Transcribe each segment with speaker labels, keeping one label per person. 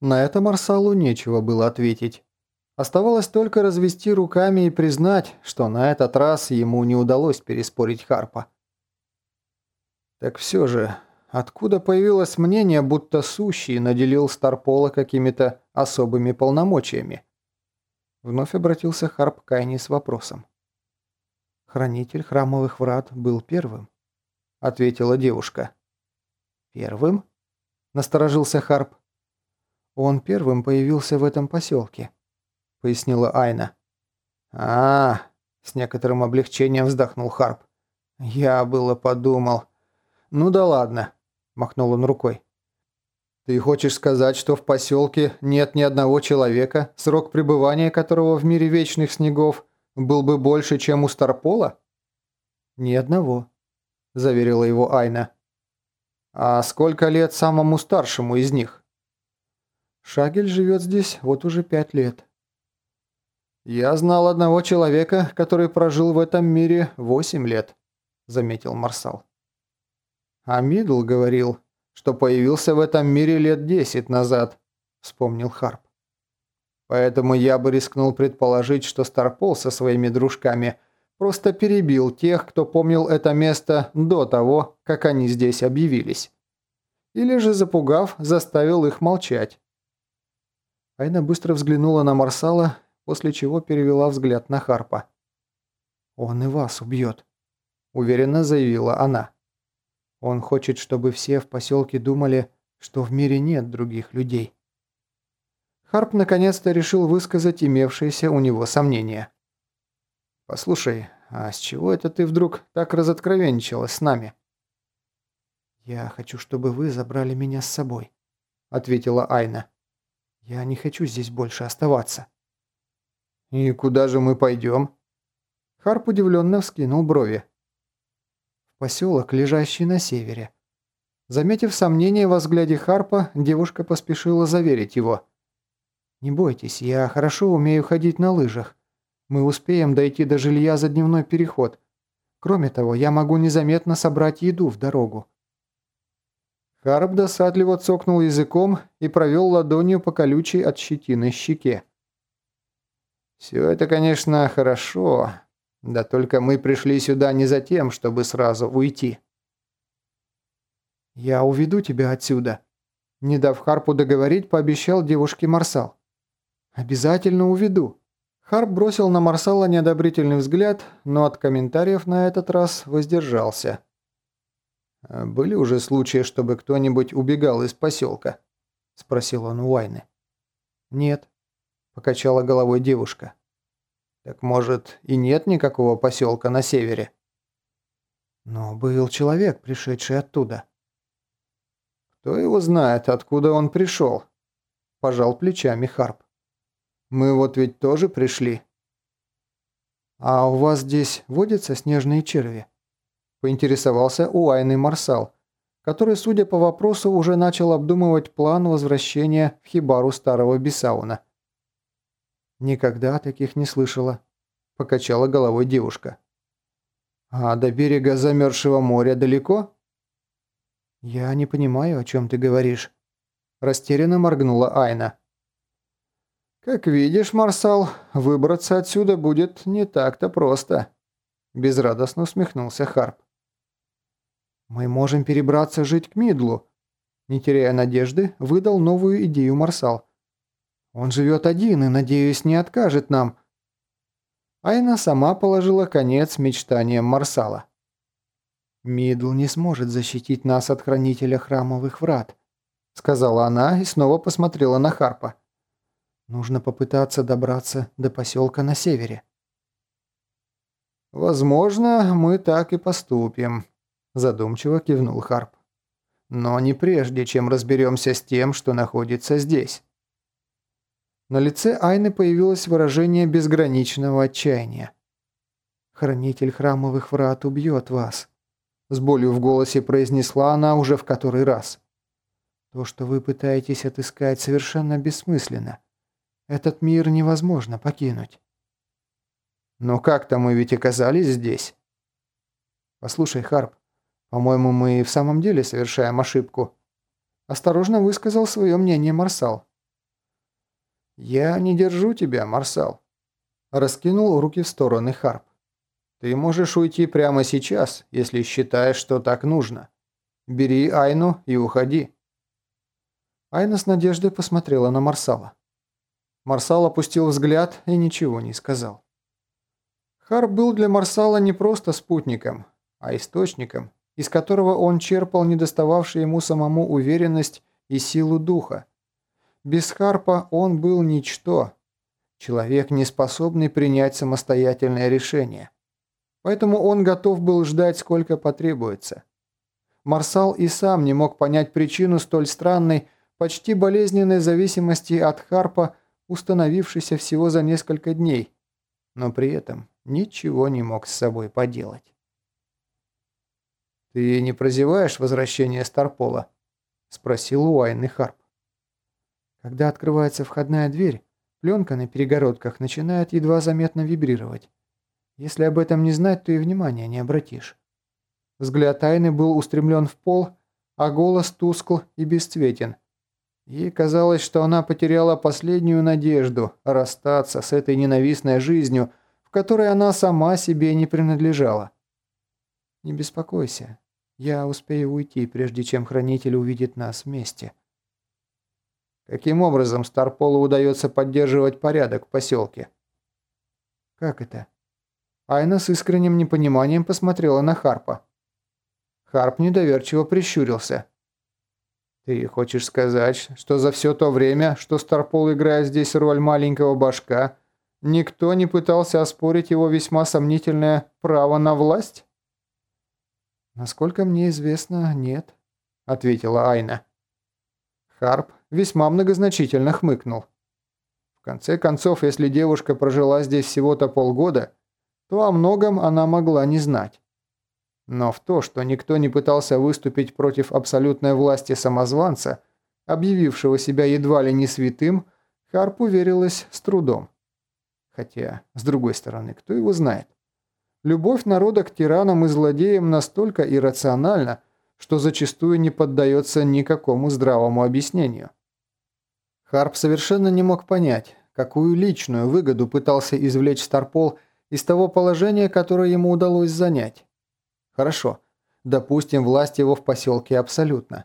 Speaker 1: На это Марсалу нечего было ответить. Оставалось только развести руками и признать, что на этот раз ему не удалось переспорить Харпа. Так все же, откуда появилось мнение, будто Сущий наделил Старпола какими-то особыми полномочиями? Вновь обратился Харп к Айне с вопросом. «Хранитель храмовых врат был первым», — ответила девушка. «Первым?» — насторожился Харп. «Он первым появился в этом поселке», — пояснила Айна. а, -а, -а с некоторым облегчением вздохнул Харп. «Я было подумал. Ну да ладно», — махнул он рукой. «Ты хочешь сказать, что в поселке нет ни одного человека, срок пребывания которого в мире вечных снегов был бы больше, чем у Старпола?» «Ни одного», — заверила его Айна. «А сколько лет самому старшему из них?» «Шагель живет здесь вот уже пять лет». «Я знал одного человека, который прожил в этом мире восемь лет», — заметил Марсал. «А Мидл говорил, что появился в этом мире лет десять назад», — вспомнил Харп. «Поэтому я бы рискнул предположить, что Старпол со своими дружками просто перебил тех, кто помнил это место до того, как они здесь объявились. Или же, запугав, заставил их молчать». Айна быстро взглянула на Марсала после чего перевела взгляд на Харпа. «Он и вас убьет», – уверенно заявила она. «Он хочет, чтобы все в поселке думали, что в мире нет других людей». Харп наконец-то решил высказать имевшиеся у него сомнения. «Послушай, а с чего это ты вдруг так разоткровенничалась с нами?» «Я хочу, чтобы вы забрали меня с собой», — ответила Айна. «Я не хочу здесь больше оставаться». «И куда же мы пойдем?» Харп удивленно вскинул брови. «В поселок, лежащий на севере». Заметив сомнение во взгляде Харпа, девушка поспешила заверить его. «Не бойтесь, я хорошо умею ходить на лыжах. Мы успеем дойти до жилья за дневной переход. Кроме того, я могу незаметно собрать еду в дорогу». Харп досадливо цокнул языком и провел ладонью по колючей от щетины щеке. Все это, конечно, хорошо, да только мы пришли сюда не за тем, чтобы сразу уйти. «Я уведу тебя отсюда», – не дав Харпу договорить, пообещал девушке Марсал. «Обязательно уведу». Харп бросил на Марсала неодобрительный взгляд, но от комментариев на этот раз воздержался. «А «Были уже случаи, чтобы кто-нибудь убегал из поселка?» – спросил он у Уайны. «Нет», – покачала головой девушка. «Так, может, и нет никакого поселка на севере?» «Но был человек, пришедший оттуда». «Кто его знает, откуда он пришел?» – пожал плечами Харп. «Мы вот ведь тоже пришли». «А у вас здесь водятся снежные черви?» – поинтересовался Уайный Марсал, который, судя по вопросу, уже начал обдумывать план возвращения в хибару старого Бесауна – «Никогда таких не слышала», – покачала головой девушка. «А до берега замерзшего моря далеко?» «Я не понимаю, о чем ты говоришь», – растерянно моргнула Айна. «Как видишь, Марсал, выбраться отсюда будет не так-то просто», – безрадостно усмехнулся Харп. «Мы можем перебраться жить к Мидлу», – не теряя надежды, выдал новую идею Марсал. Он живет один и, надеюсь, не откажет нам». Айна сама положила конец мечтаниям Марсала. «Мидл не сможет защитить нас от хранителя храмовых врат», сказала она и снова посмотрела на Харпа. «Нужно попытаться добраться до поселка на севере». «Возможно, мы так и поступим», задумчиво кивнул Харп. «Но не прежде, чем разберемся с тем, что находится здесь». На лице Айны появилось выражение безграничного отчаяния. «Хранитель храмовых врат убьет вас», – с болью в голосе произнесла она уже в который раз. «То, что вы пытаетесь отыскать, совершенно бессмысленно. Этот мир невозможно покинуть». «Но как-то мы ведь оказались здесь». «Послушай, Харп, по-моему, мы в самом деле совершаем ошибку», – осторожно высказал свое мнение Марсал. «Я не держу тебя, Марсал», – раскинул руки в стороны Харп. «Ты можешь уйти прямо сейчас, если считаешь, что так нужно. Бери Айну и уходи». Айна с надеждой посмотрела на Марсала. Марсал опустил взгляд и ничего не сказал. Харп был для Марсала не просто спутником, а источником, из которого он черпал недостававшую ему самому уверенность и силу духа. Без Харпа он был ничто, человек, не способный принять самостоятельное решение. Поэтому он готов был ждать, сколько потребуется. Марсал и сам не мог понять причину столь странной, почти болезненной зависимости от Харпа, установившейся всего за несколько дней, но при этом ничего не мог с собой поделать. «Ты не прозеваешь возвращение Старпола?» – спросил Уайн и Харп. Когда открывается входная дверь, пленка на перегородках начинает едва заметно вибрировать. Если об этом не знать, то и внимания не обратишь. Взгляд Айны был устремлен в пол, а голос тускл и бесцветен. Ей казалось, что она потеряла последнюю надежду расстаться с этой ненавистной жизнью, в которой она сама себе не принадлежала. «Не беспокойся, я успею уйти, прежде чем Хранитель увидит нас вместе». Каким образом Старполу удается поддерживать порядок в поселке? Как это? Айна с искренним непониманием посмотрела на Харпа. Харп недоверчиво прищурился. «Ты хочешь сказать, что за все то время, что Старпол играет здесь роль маленького башка, никто не пытался оспорить его весьма сомнительное право на власть?» «Насколько мне известно, нет», — ответила Айна. Харп весьма многозначительно хмыкнул. В конце концов, если девушка прожила здесь всего-то полгода, то о многом она могла не знать. Но в то, что никто не пытался выступить против абсолютной власти самозванца, объявившего себя едва ли не святым, Харп уверилась с трудом. Хотя, с другой стороны, кто его знает? Любовь народа к тиранам и злодеям настолько иррациональна, что зачастую не поддается никакому здравому объяснению. Харп совершенно не мог понять, какую личную выгоду пытался извлечь Старпол из того положения, которое ему удалось занять. Хорошо, допустим, власть его в поселке абсолютно.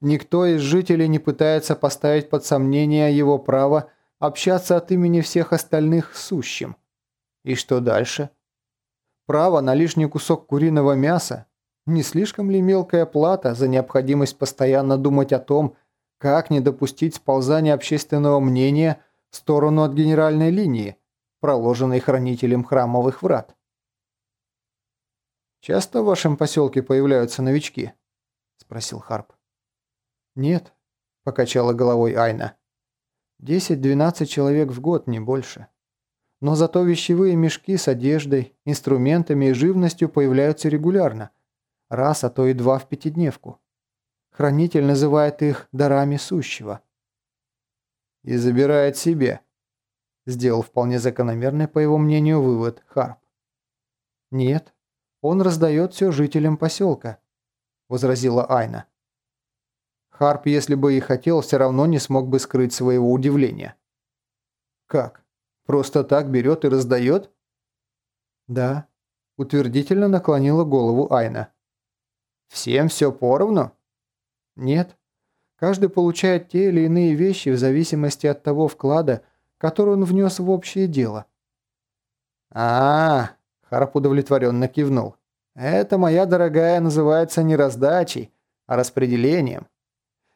Speaker 1: Никто из жителей не пытается поставить под сомнение его право общаться от имени всех остальных сущим. И что дальше? Право на лишний кусок куриного мяса не слишком ли мелкая плата за необходимость постоянно думать о том, как не допустить сползания общественного мнения в сторону от генеральной линии, проложенной хранителем храмовых врат? «Часто в вашем поселке появляются новички?» – спросил Харп. «Нет», – покачала головой Айна. «Десять-двенадцать человек в год, не больше. Но зато вещевые мешки с одеждой, инструментами и живностью появляются регулярно, раз, а то и два в пятидневку. Хранитель называет их дарами сущего. «И забирает себе», – сделал вполне закономерный, по его мнению, вывод Харп. «Нет, он раздает все жителям поселка», – возразила Айна. Харп, если бы и хотел, все равно не смог бы скрыть своего удивления. «Как? Просто так берет и раздает?» «Да», – утвердительно наклонила голову Айна. Всем все поровну? Нет. Каждый получает те или иные вещи в зависимости от того вклада, который он внес в общее дело. а, -а, -а Харп удовлетворенно кивнул. «Это, моя дорогая, называется не раздачей, а распределением.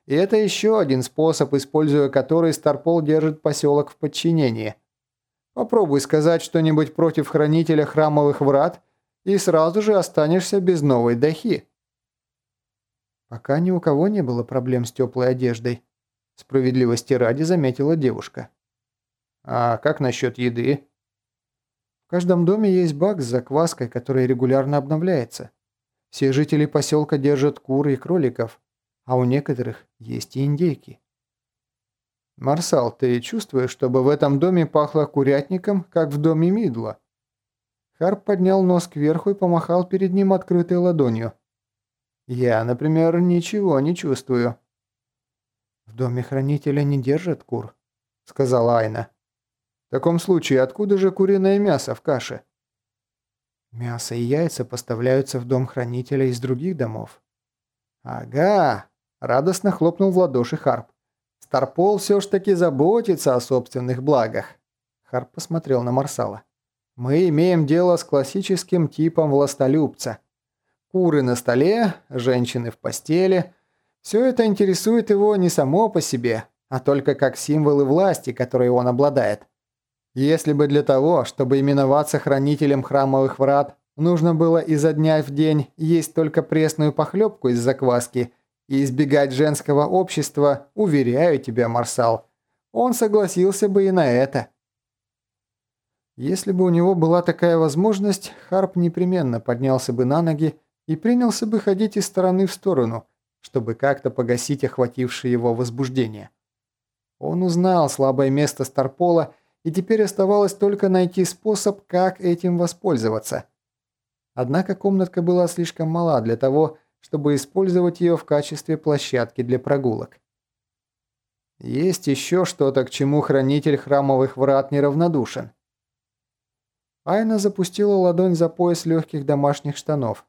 Speaker 1: И это еще один способ, используя который Старпол держит поселок в подчинении. Попробуй сказать что-нибудь против хранителя храмовых врат, и сразу же останешься без новой дахи». Пока ни у кого не было проблем с теплой одеждой. Справедливости ради заметила девушка. А как насчет еды? В каждом доме есть бак с закваской, который регулярно обновляется. Все жители поселка держат кур и кроликов, а у некоторых есть и индейки. «Марсал, ты чувствуешь, чтобы в этом доме пахло курятником, как в доме Мидла?» Харп поднял нос кверху и помахал перед ним открытой ладонью. Я, например, ничего не чувствую. В доме хранителя не держат кур, — сказала Айна. «В таком случае откуда же куриное мясо в каше?»
Speaker 2: «Мясо и яйца поставляются в дом хранителя из других домов».
Speaker 1: «Ага!» — радостно хлопнул в ладоши Харп. «Старпол все ж таки заботится о собственных благах». Харп посмотрел на Марсала. «Мы имеем дело с классическим типом властолюбца. Куры на столе, женщины в постели. Все это интересует его не само по себе, а только как символы власти, которые он обладает. Если бы для того, чтобы именоваться хранителем храмовых врат, нужно было изо дня в день есть только пресную похлебку из закваски и избегать женского общества, уверяю тебя, Марсал, он согласился бы и на это. Если бы у него была такая возможность, Харп непременно поднялся бы на ноги и принялся бы ходить из стороны в сторону, чтобы как-то погасить охватившее его возбуждение. Он узнал слабое место Старпола, и теперь оставалось только найти способ, как этим воспользоваться. Однако комнатка была слишком мала для того, чтобы использовать ее в качестве площадки для прогулок. Есть еще что-то, к чему хранитель храмовых врат неравнодушен. Айна запустила ладонь за пояс легких домашних штанов.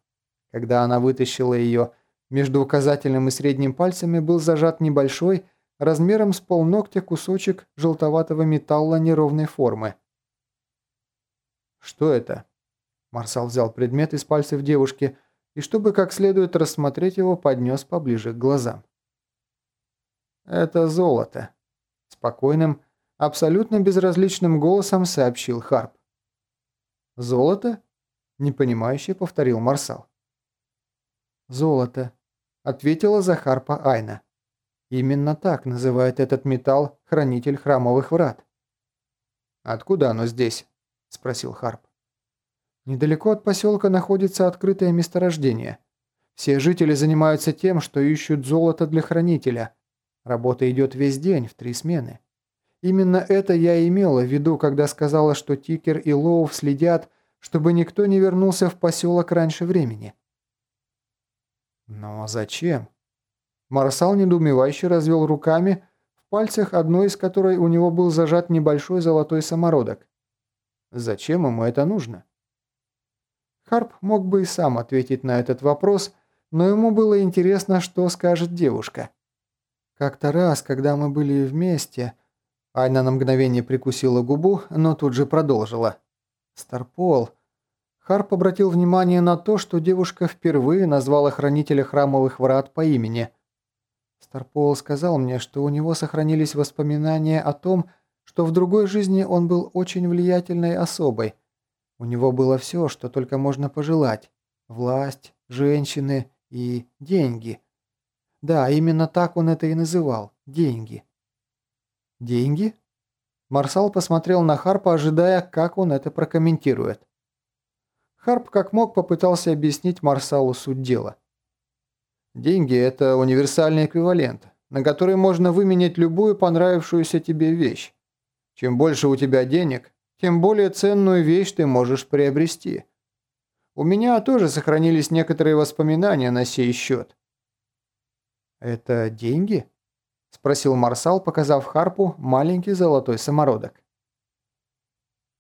Speaker 1: Когда она вытащила ее, между указательным и средним пальцами был зажат небольшой, размером с полногтя кусочек желтоватого металла неровной формы. «Что это?» Марсал взял предмет из пальцев девушки и, чтобы как следует рассмотреть его, поднес поближе к глазам. «Это золото», – спокойным, абсолютно безразличным голосом сообщил Харп. «Золото?» – непонимающе повторил Марсал.
Speaker 2: «Золото», — ответила Захарпа Айна. «Именно так называет этот металл хранитель храмовых врат».
Speaker 1: «Откуда оно здесь?» — спросил Харп.
Speaker 2: «Недалеко от поселка находится открытое месторождение. Все жители занимаются тем, что ищут золото для хранителя. Работа идет весь день, в три смены. Именно это я имела в виду, когда сказала, что Тикер и Лоув следят, чтобы никто не вернулся в поселок раньше времени.
Speaker 1: Но зачем? Марсал недоумевающе развел руками, в пальцах одной из которой у него был зажат небольшой золотой самородок. Зачем ему это нужно? Харп мог бы и сам ответить на этот вопрос, но ему было интересно, что скажет девушка.
Speaker 2: Как-то раз, когда мы были вместе... Айна на мгновение прикусила губу, но тут же продолжила. Старпол... Харп обратил внимание на то, что девушка впервые назвала хранителя храмовых врат по имени. Старпол сказал мне, что у него сохранились воспоминания о том, что в другой жизни он был очень влиятельной особой. У него было все, что только можно пожелать. Власть, женщины и деньги. Да, именно так он это и называл. Деньги.
Speaker 1: Деньги? Марсал посмотрел на Харпа, ожидая, как он это прокомментирует. Харп как мог попытался объяснить Марсалу суть дела. Деньги – это универсальный эквивалент, на который можно выменять любую понравившуюся тебе вещь. Чем больше у тебя денег, тем более ценную вещь ты можешь приобрести. У меня тоже сохранились некоторые воспоминания на сей счет.
Speaker 2: «Это деньги?» – спросил Марсал, показав Харпу маленький золотой самородок.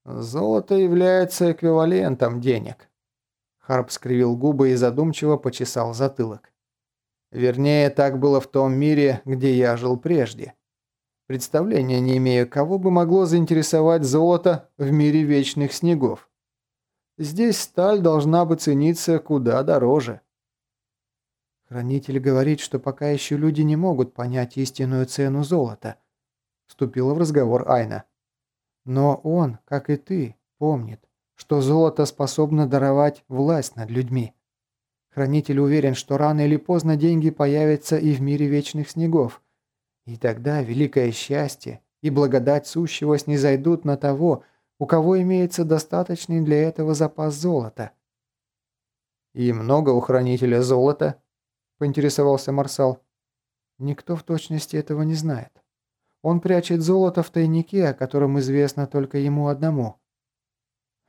Speaker 1: Золото является эквивалентом денег. Харп скривил губы и задумчиво почесал затылок. Вернее, так было в том мире, где я жил прежде. Представления не имею, кого бы могло заинтересовать золото в мире вечных снегов. Здесь сталь должна бы цениться куда дороже.
Speaker 2: Хранитель говорит, что пока еще люди не могут понять истинную цену золота. Вступила в разговор Айна. Но он, как и ты, помнит, что золото способно даровать власть над людьми. Хранитель уверен, что рано или поздно деньги появятся и в мире вечных снегов. И тогда великое счастье и благодать сущего снизойдут на того, у кого имеется достаточный для этого запас золота.
Speaker 1: «И много у хранителя золота?» – поинтересовался Марсал.
Speaker 2: «Никто в точности этого не знает. Он прячет золото в тайнике, о котором известно только ему одному.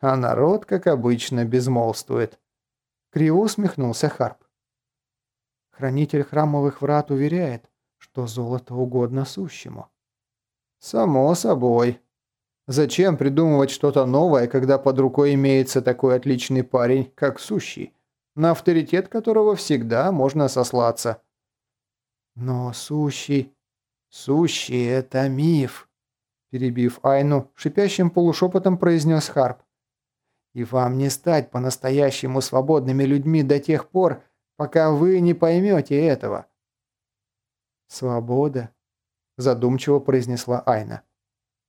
Speaker 1: А народ, как обычно, безмолвствует. Криво усмехнулся Харп.
Speaker 2: Хранитель храмовых врат уверяет, что золото угодно сущему.
Speaker 1: Само собой. Зачем придумывать что-то новое, когда под рукой имеется такой отличный парень, как Сущий, на авторитет которого всегда можно сослаться?
Speaker 2: Но Сущий...
Speaker 1: Сущий — это миф, перебив Айну, шипящим полушепотом произнес Харп. И вам не стать по-настоящему свободными людьми до тех пор, пока вы не поймете этого.
Speaker 2: «Свобода», – задумчиво произнесла Айна.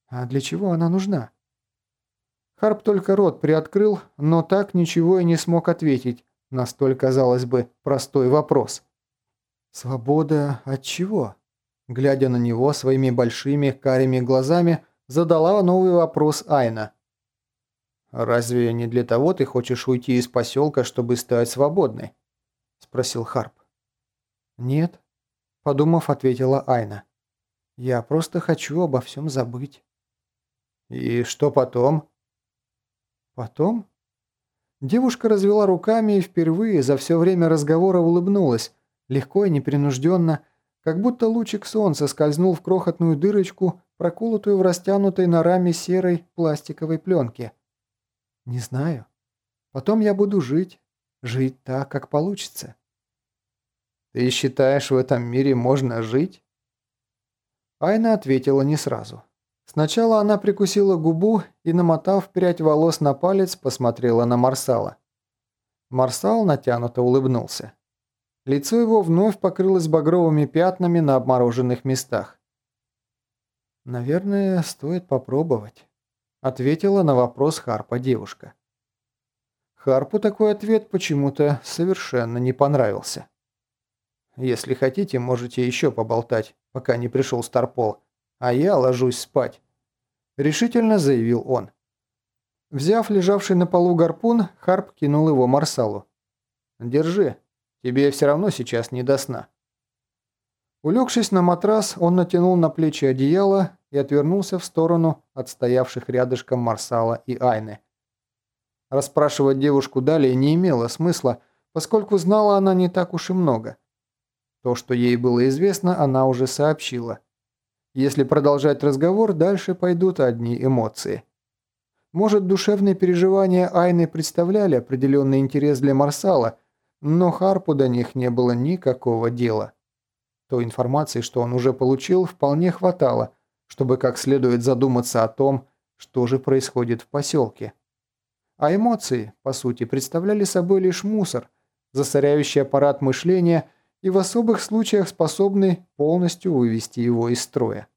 Speaker 2: «А для чего она нужна?» Харп только рот приоткрыл, но так ничего и не смог ответить на казалось бы, простой вопрос. «Свобода от чего?» Глядя на него своими большими карими глазами, задала новый вопрос Айна.
Speaker 1: «Разве не для того ты хочешь уйти из поселка, чтобы стать свободной?» – спросил Харп.
Speaker 2: «Нет», – подумав, ответила Айна. «Я просто хочу обо всем забыть».
Speaker 1: «И что потом?»
Speaker 2: «Потом?» Девушка развела руками и впервые за все время разговора улыбнулась, легко и непринужденно, как будто лучик солнца скользнул в крохотную дырочку, проколотую в растянутой на раме серой пластиковой пленке. «Не знаю. Потом я буду жить. Жить так, как получится».
Speaker 1: «Ты считаешь, в этом мире можно жить?»
Speaker 2: Айна ответила не сразу. Сначала она прикусила губу и, намотав прядь волос на палец, посмотрела на Марсала. Марсал натянуто улыбнулся. Лицо его вновь покрылось багровыми пятнами на обмороженных местах. «Наверное, стоит попробовать», — ответила на вопрос Харпа девушка. Харпу такой ответ почему-то совершенно не понравился.
Speaker 1: «Если хотите, можете еще поболтать, пока не пришел Старпол, а я ложусь спать», — решительно заявил он.
Speaker 2: Взяв лежавший на полу гарпун, Харп кинул его Марсалу.
Speaker 1: «Держи, Тебе все равно сейчас не до сна».
Speaker 2: Улегшись на матрас, он натянул на плечи одеяло и отвернулся в сторону от стоявших рядышком Марсала и Айны. Расспрашивать девушку далее не имело смысла, поскольку знала она не так уж и много. То, что ей было известно, она уже сообщила. Если продолжать разговор, дальше пойдут одни эмоции. Может, душевные переживания Айны представляли определенный интерес для Марсала – но Харпу до них не было никакого дела. Той информации, что он уже получил, вполне хватало, чтобы как следует задуматься о том, что же происходит в поселке. А эмоции, по сути, представляли собой лишь мусор, засоряющий аппарат мышления и в особых случаях способный полностью вывести его из строя.